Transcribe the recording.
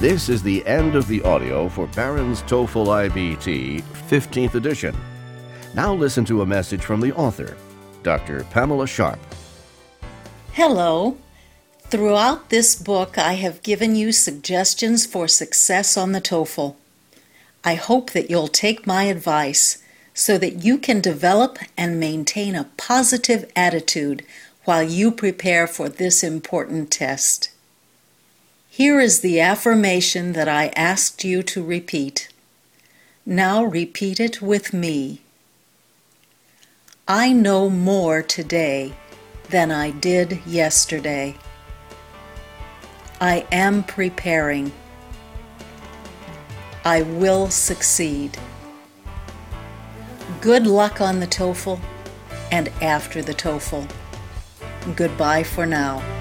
This is the end of the audio for Barron's TOEFL IBT 15th edition. Now listen to a message from the author, Dr. Pamela Sharpe. Hello. Throughout this book, I have given you suggestions for success on the TOEFL. I hope that you'll take my advice so that you can develop and maintain a positive attitude while you prepare for this important test. Here is the affirmation that I asked you to repeat. Now repeat it with me. I know more today than I did yesterday. I am preparing. I will succeed. Good luck on the TOEFL and after the TOEFL. Goodbye for now.